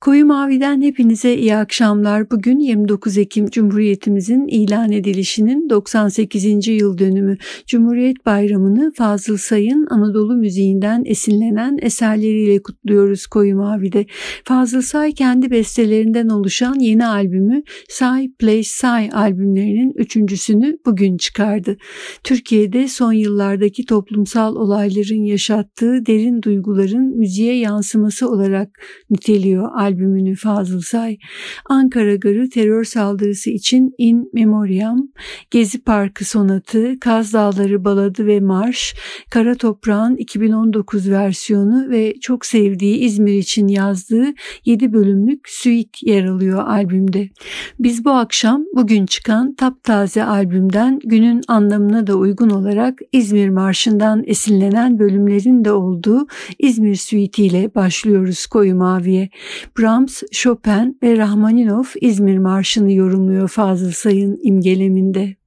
Koyu Mavi'den hepinize iyi akşamlar. Bugün 29 Ekim Cumhuriyetimizin ilan edilişinin 98. yıl dönümü. Cumhuriyet Bayramı'nı Fazıl Say'ın Anadolu müziğinden esinlenen eserleriyle kutluyoruz Koyu Mavi'de. Fazıl Say kendi bestelerinden oluşan yeni albümü Say Play Say albümlerinin üçüncüsünü bugün çıkardı. Türkiye'de son yıllardaki toplumsal olayların yaşattığı derin duyguların müziğe yansıması olarak niteliyor albümünü Fazıl Say, Ankara Garı terör saldırısı için In Memoriam, Gezi Parkı Sonatı, Kaz Dağları Baladı ve Marş, Kara Toprağın 2019 versiyonu ve çok sevdiği İzmir için yazdığı 7 bölümlük suite yer alıyor albümde. Biz bu akşam bugün çıkan taptaze albümden günün anlamına da uygun olarak İzmir Marşı'ndan esinlenen bölümlerin de olduğu İzmir Suite ile başlıyoruz Koyu Mavi'ye. Brahms, Chopin ve Rahmaninov İzmir Marşı'nı yorumluyor Fazıl Say'ın imgeleminde.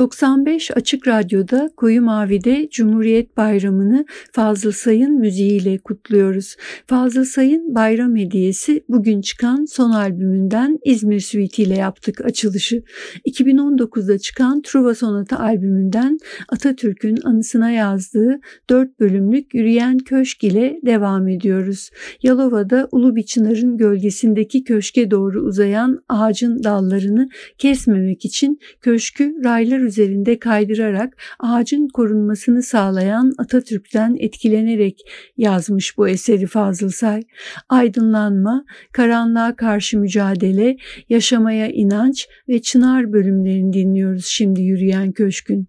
95 Açık Radyo'da Koyu Mavi'de Cumhuriyet Bayramı'nı Fazıl Say'ın müziğiyle kutluyoruz. Fazıl Say'ın bayram hediyesi bugün çıkan son albümünden İzmir Suite ile yaptık açılışı. 2019'da çıkan Truva Sonata albümünden Atatürk'ün anısına yazdığı 4 bölümlük Yürüyen Köşk ile devam ediyoruz. Yalova'da Ulu Biçınar'ın gölgesindeki köşke doğru uzayan ağacın dallarını kesmemek için köşkü raylar üzerinde kaydırarak ağacın korunmasını sağlayan Atatürk'ten etkilenerek yazmış bu eseri Fazıl Say. Aydınlanma, karanlığa karşı mücadele, yaşamaya inanç ve çınar bölümlerini dinliyoruz şimdi yürüyen köşkün.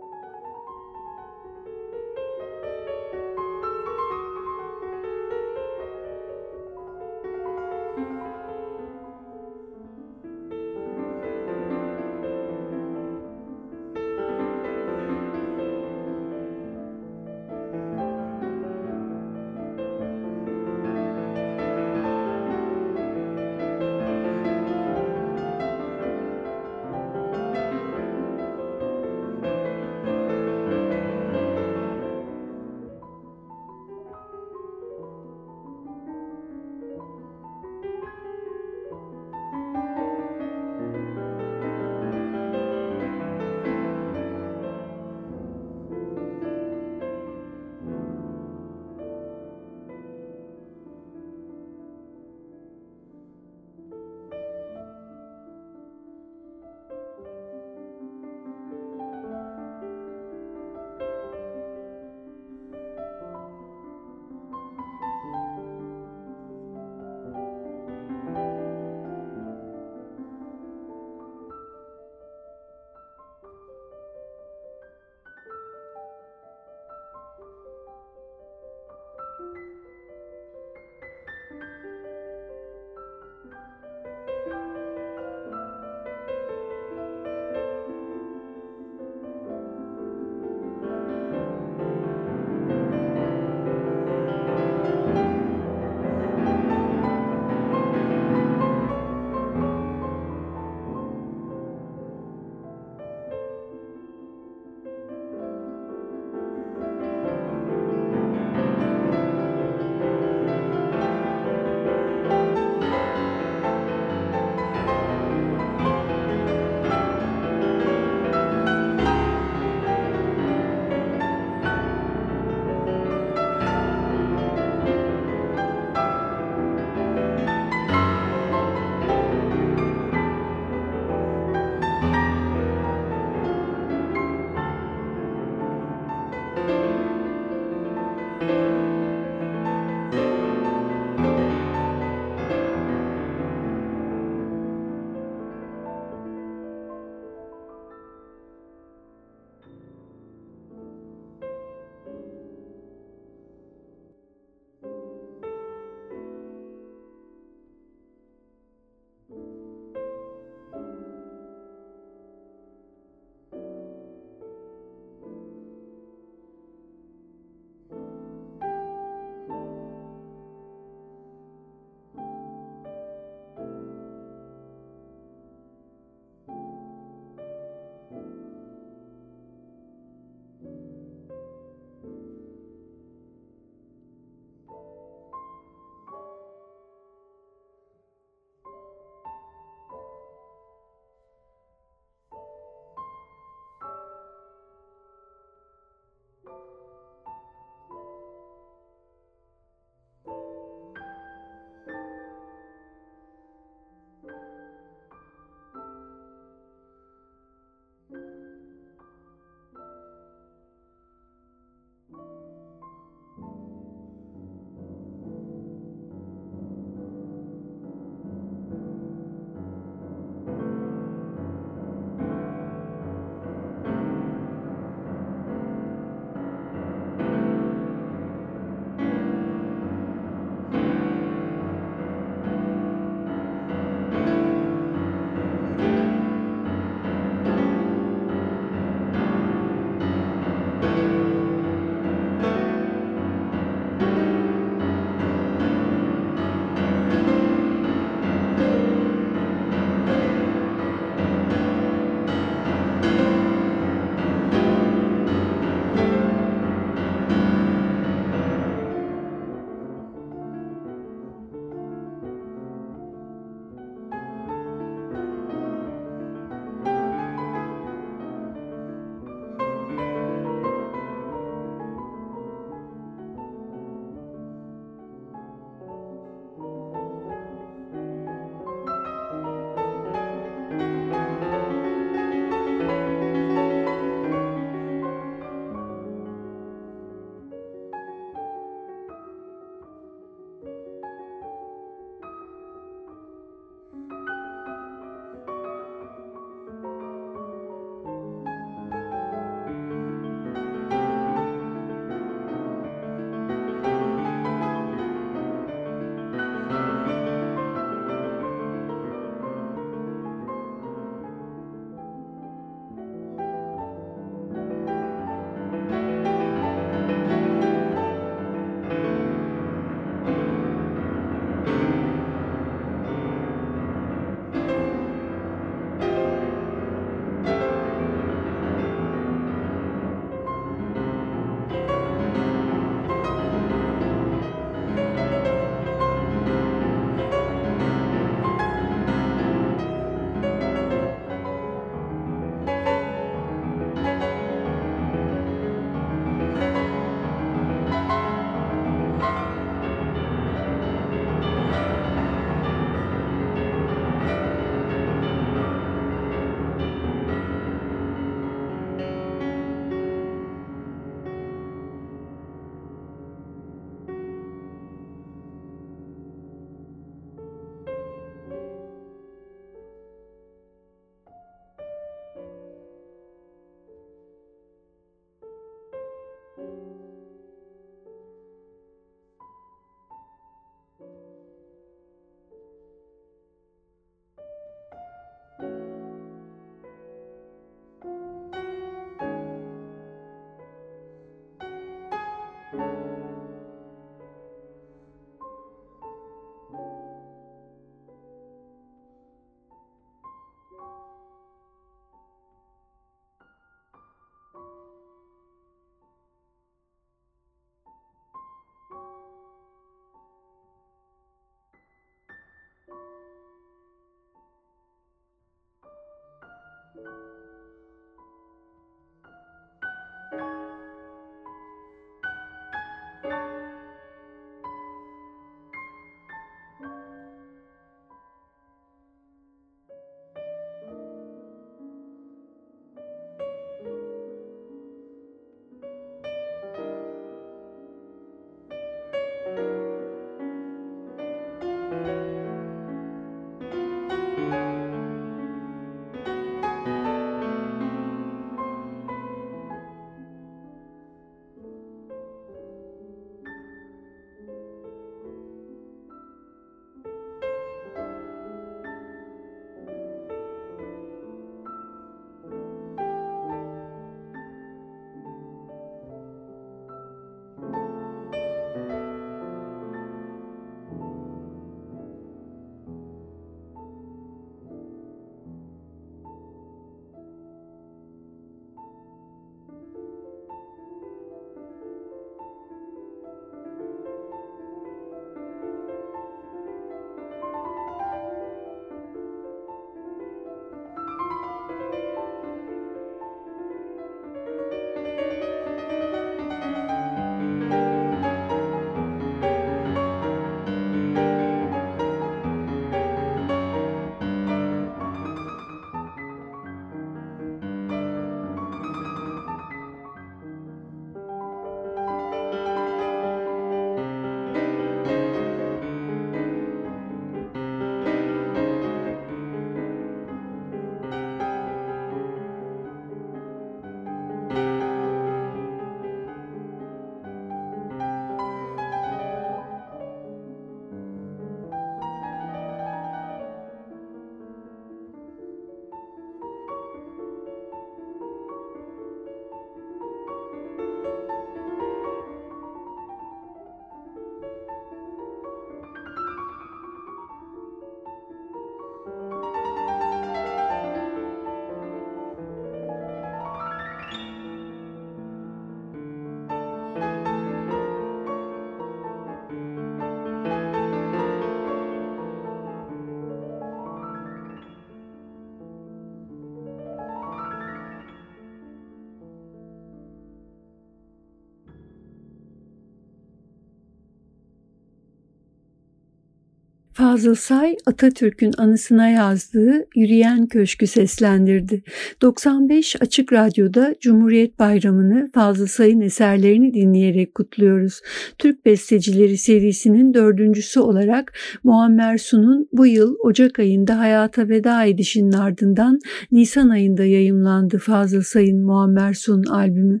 Fazıl Say Atatürk'ün anısına yazdığı Yürüyen Köşkü seslendirdi. 95 Açık Radyo'da Cumhuriyet Bayramı'nı Fazıl Say'ın eserlerini dinleyerek kutluyoruz. Türk Bestecileri serisinin dördüncüsü olarak Muammer Sun'un bu yıl Ocak ayında hayata veda edişinin ardından Nisan ayında yayımlandı Fazıl Say'ın Muammer Sun albümü.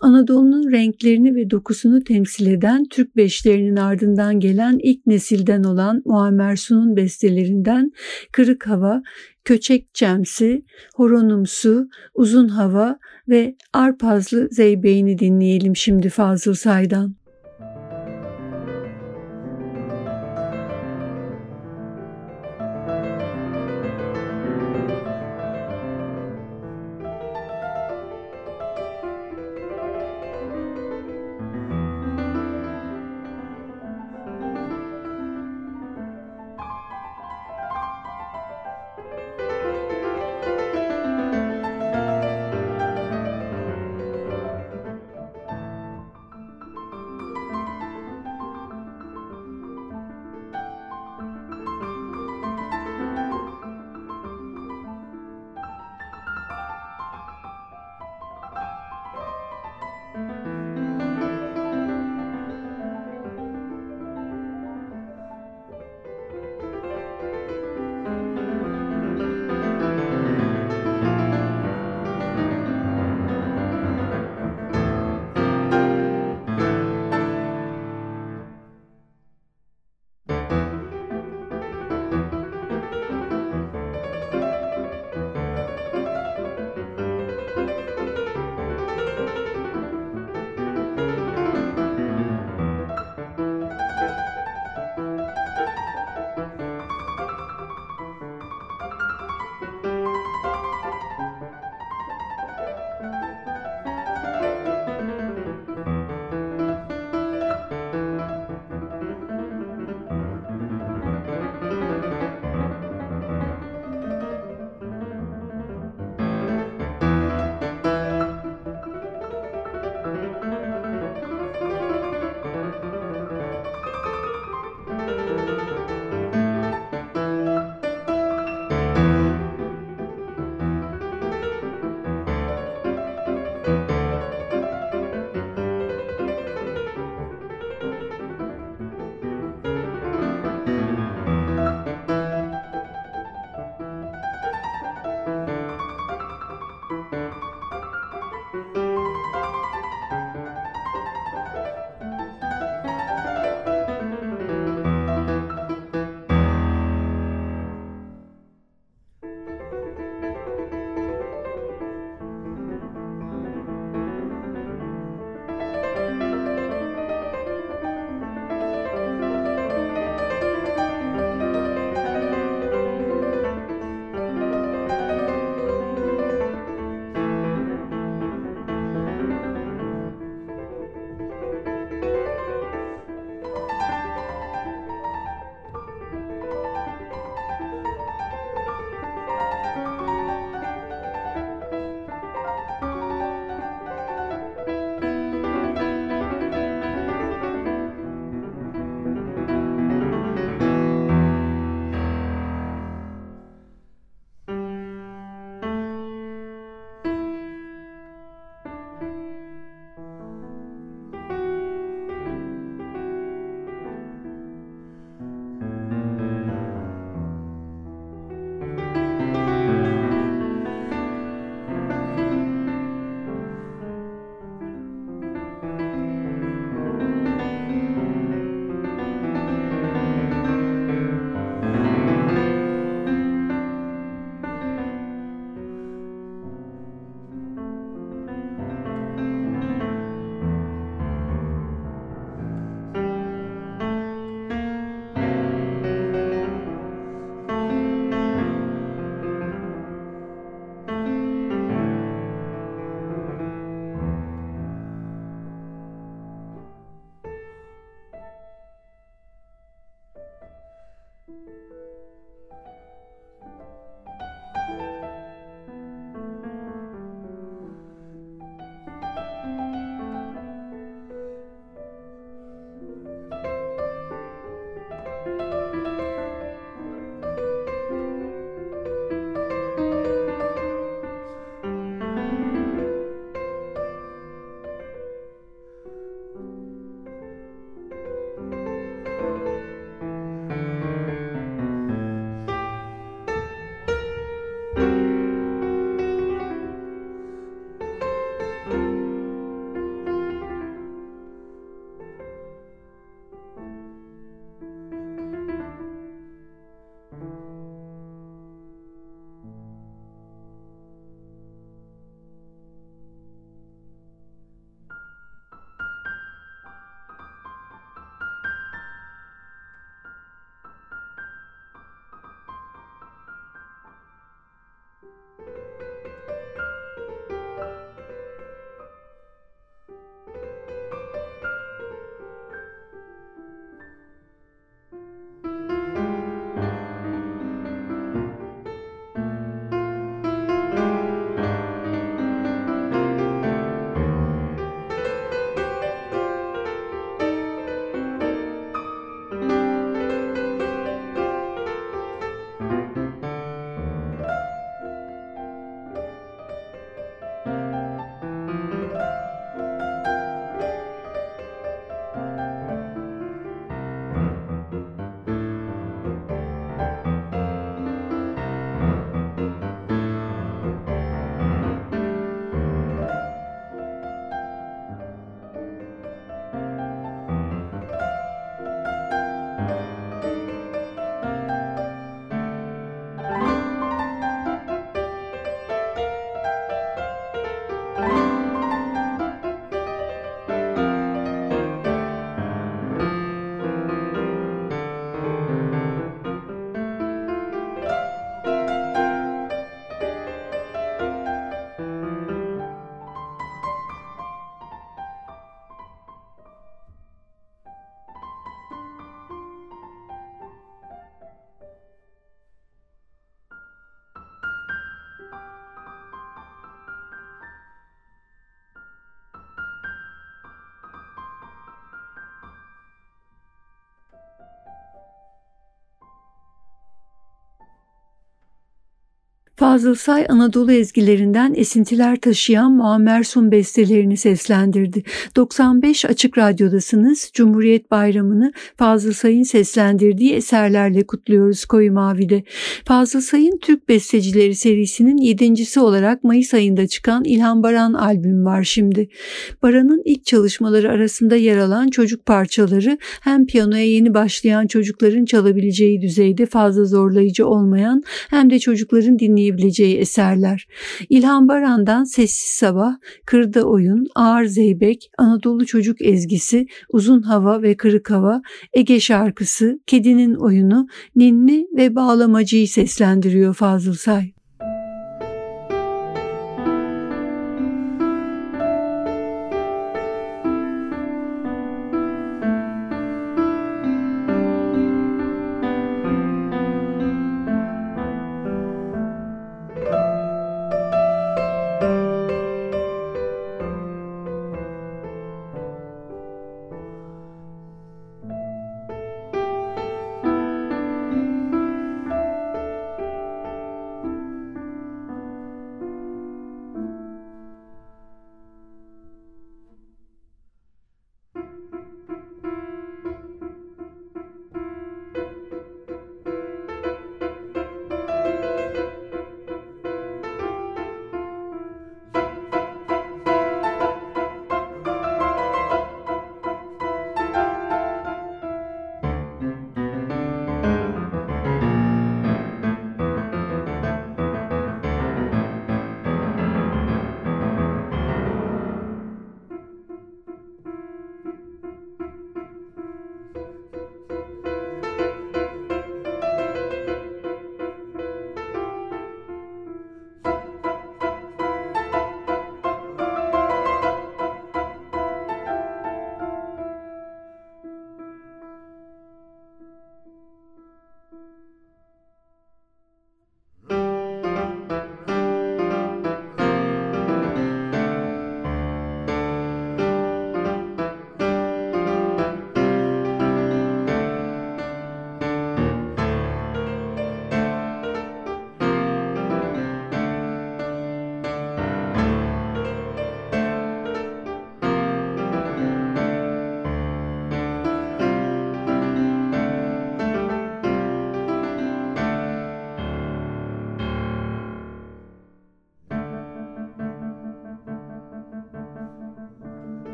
Anadolu'nun renklerini ve dokusunu temsil eden Türk beşlerinin ardından gelen ilk nesilden olan Muammer Mersun'un bestelerinden Kırık Hava, Köçek Cemsi, Horonumsu, Uzun Hava ve Arpazlı Zeybeğini dinleyelim şimdi Fazıl Say'dan. Fazıl Say Anadolu ezgilerinden esintiler taşıyan Muammer Sun bestelerini seslendirdi. 95 Açık Radyo'dasınız. Cumhuriyet Bayramı'nı Fazıl Say'ın seslendirdiği eserlerle kutluyoruz Koyu Mavi'de. Fazıl Say'ın Türk Bestecileri serisinin yedincisi olarak Mayıs ayında çıkan İlhan Baran albüm var şimdi. Baran'ın ilk çalışmaları arasında yer alan çocuk parçaları hem piyanoya yeni başlayan çocukların çalabileceği düzeyde fazla zorlayıcı olmayan hem de çocukların dinleyebileceği eserler. İlhan Baran'dan Sessiz Sabah, Kırda Oyun, Ağır Zeybek, Anadolu Çocuk Ezgisi, Uzun Hava ve Kırık Hava, Ege Şarkısı, Kedinin Oyunu, Ninni ve Bağlamacı'yı seslendiriyor Fazıl Say.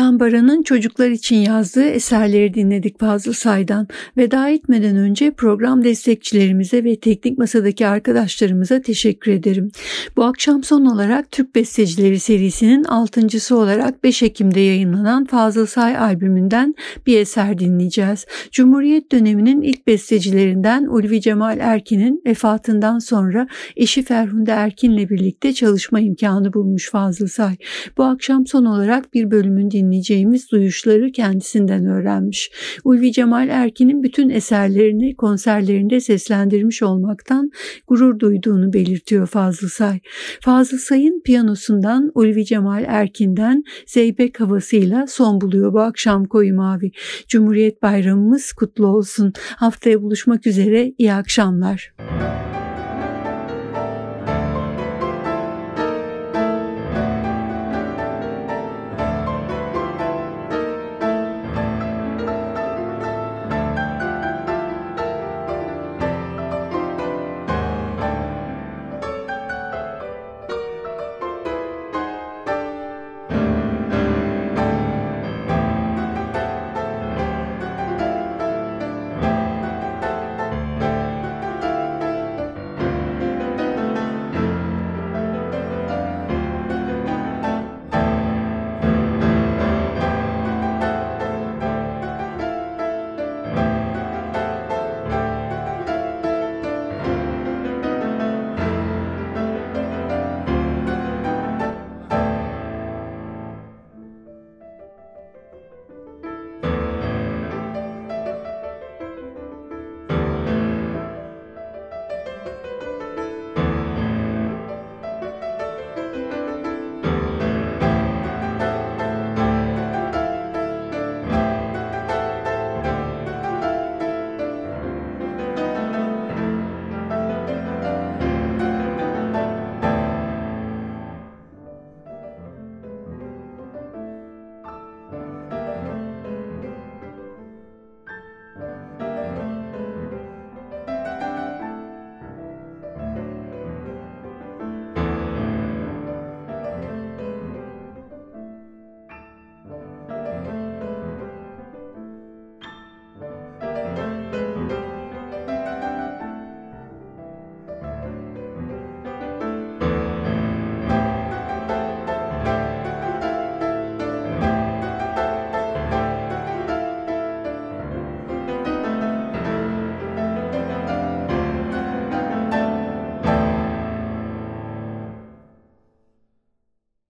İlhan Baran'ın çocuklar için yazdığı eserleri dinledik Fazıl Say'dan. Veda etmeden önce program destekçilerimize ve teknik masadaki arkadaşlarımıza teşekkür ederim. Bu akşam son olarak Türk Bestecileri serisinin altıncısı olarak 5 Ekim'de yayınlanan Fazıl Say albümünden bir eser dinleyeceğiz. Cumhuriyet döneminin ilk bestecilerinden Ulvi Cemal Erkin'in vefatından sonra eşi Ferhunde Erkin'le birlikte çalışma imkanı bulmuş Fazıl Say. Bu akşam son olarak bir bölümün dinleyeceğimiz duyuşları kendisinden öğrenmiş. Ulvi Cemal Erkin'in bütün eserlerini konserlerinde seslendirmiş olmaktan gurur duyduğunu belirtiyor Fazıl Say. Fazıl Say'ın piyanosundan Ulvi Cemal Erkin'den Zeybek havasıyla son buluyor bu akşam Koyu Mavi. Cumhuriyet Bayramımız kutlu olsun. Haftaya buluşmak üzere iyi akşamlar. Müzik